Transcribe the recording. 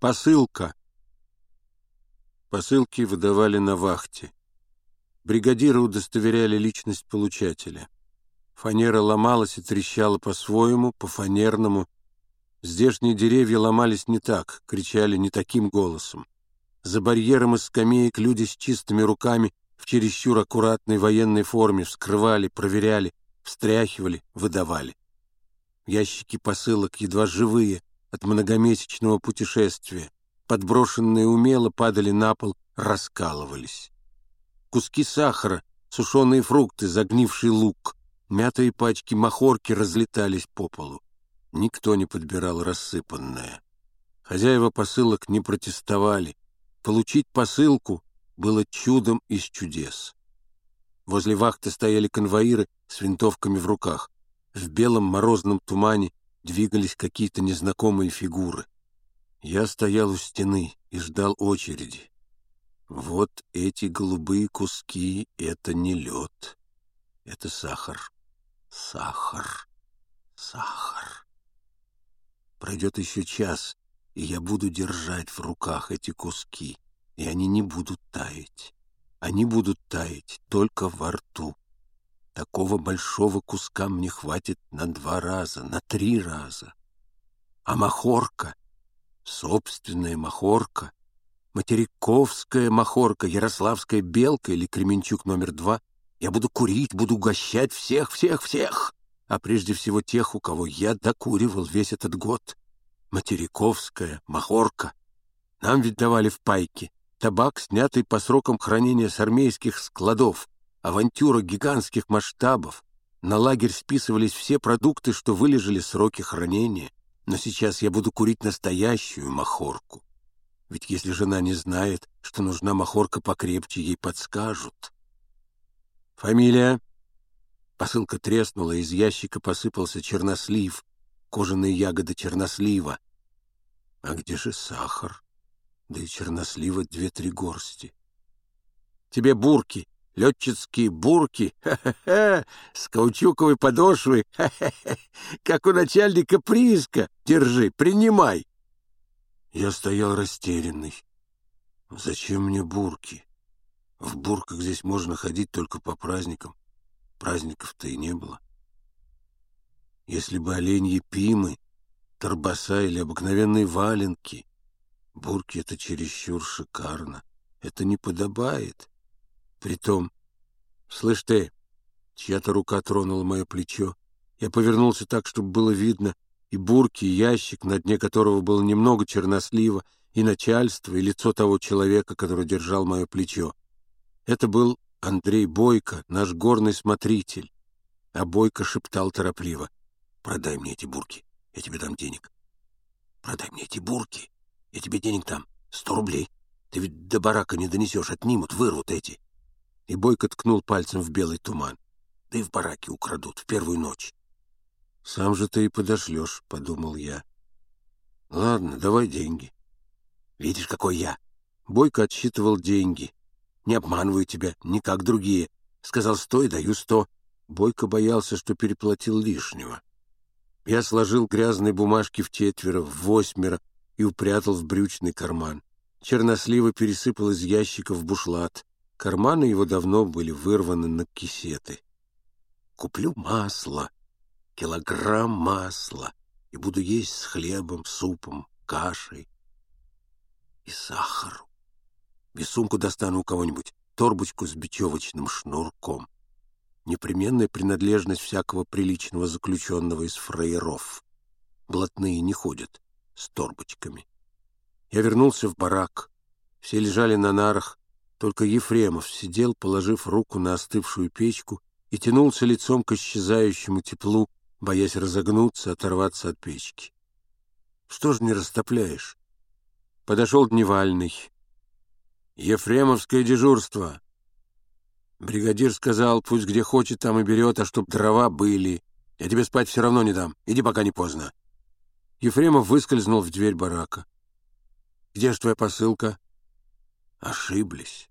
Посылка. Посылки выдавали на вахте. Бригадиры удостоверяли личность получателя. Фанера ломалась и трещала по-своему, по-фанерному. Здешние деревья ломались не так, кричали не таким голосом. За барьером из скамеек люди с чистыми руками в чересчур аккуратной военной форме вскрывали, проверяли, встряхивали, выдавали. Ящики посылок едва живые от многомесячного путешествия, подброшенные умело, падали на пол, раскалывались. Куски сахара, сушеные фрукты, загнивший лук, мятые пачки махорки разлетались по полу. Никто не подбирал рассыпанное. Хозяева посылок не протестовали. Получить посылку было чудом из чудес. Возле вахты стояли конвоиры с винтовками в руках. В белом морозном тумане двигались какие-то незнакомые фигуры. Я стоял у стены и ждал очереди. Вот эти голубые куски — это не лед, это сахар, сахар, сахар. Пройдет еще час, и я буду держать в руках эти куски, и они не будут таять. Они будут таять только во рту. Такого большого куска мне хватит на два раза, на три раза. А махорка, собственная махорка, материковская махорка, ярославская белка или Кременчук номер два, я буду курить, буду угощать всех, всех, всех, а прежде всего тех, у кого я докуривал весь этот год. Материковская махорка. Нам ведь давали в пайке табак, снятый по срокам хранения с армейских складов, авантюра гигантских масштабов. На лагерь списывались все продукты, что вылежали сроки хранения. Но сейчас я буду курить настоящую махорку. Ведь если жена не знает, что нужна махорка покрепче, ей подскажут. Фамилия? Посылка треснула, из ящика посыпался чернослив, кожаные ягоды чернослива. А где же сахар? Да и чернослива две-три горсти. Тебе бурки, летчицкие бурки, с каучуковой подошвой, как у начальника прииска. Держи, принимай. Я стоял растерянный. Зачем мне бурки? В бурках здесь можно ходить только по праздникам. Праздников-то и не было. Если бы оленьи пимы, торбаса или обыкновенные валенки, бурки — это чересчур шикарно. Это не подобает. Притом, слышь ты, чья-то рука тронула мое плечо. Я повернулся так, чтобы было видно и бурки, и ящик, на дне которого было немного чернослива, и начальство, и лицо того человека, который держал мое плечо. Это был Андрей Бойко, наш горный смотритель. А Бойко шептал торопливо. «Продай мне эти бурки, я тебе дам денег. Продай мне эти бурки, я тебе денег дам, сто рублей. Ты ведь до барака не донесешь, отнимут, вырвут эти». И Бойко ткнул пальцем в белый туман. Да и в бараке украдут в первую ночь. «Сам же ты и подошлешь», — подумал я. «Ладно, давай деньги». «Видишь, какой я?» Бойко отсчитывал деньги. «Не обманываю тебя, не как другие. Сказал сто и даю сто». Бойко боялся, что переплатил лишнего. Я сложил грязные бумажки в четверо, в восьмеро и упрятал в брючный карман. Чернослива пересыпал из ящика в бушлат. Карманы его давно были вырваны на кисеты. «Куплю масло», килограмм масла и буду есть с хлебом, супом, кашей и сахаром. И сумку достану у кого-нибудь, торбочку с бечевочным шнурком. Непременная принадлежность всякого приличного заключенного из фраеров. Блатные не ходят с торбочками. Я вернулся в барак. Все лежали на нарах, только Ефремов сидел, положив руку на остывшую печку, и тянулся лицом к исчезающему теплу, боясь разогнуться, оторваться от печки. «Что ж не растопляешь?» Подошел Дневальный. «Ефремовское дежурство!» Бригадир сказал, пусть где хочет, там и берет, а чтоб дрова были. Я тебе спать все равно не дам. Иди, пока не поздно. Ефремов выскользнул в дверь барака. «Где ж твоя посылка?» «Ошиблись.